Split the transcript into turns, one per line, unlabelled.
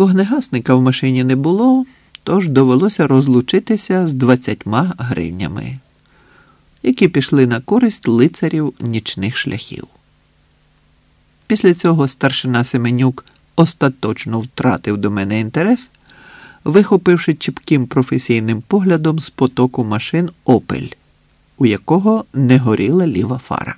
Вогнегасника в машині не було, тож довелося розлучитися з двадцятьма гривнями, які пішли на користь лицарів нічних шляхів. Після цього старшина Семенюк остаточно втратив до мене інтерес, вихопивши чіпким професійним поглядом з потоку машин Опель, у якого не горіла ліва фара.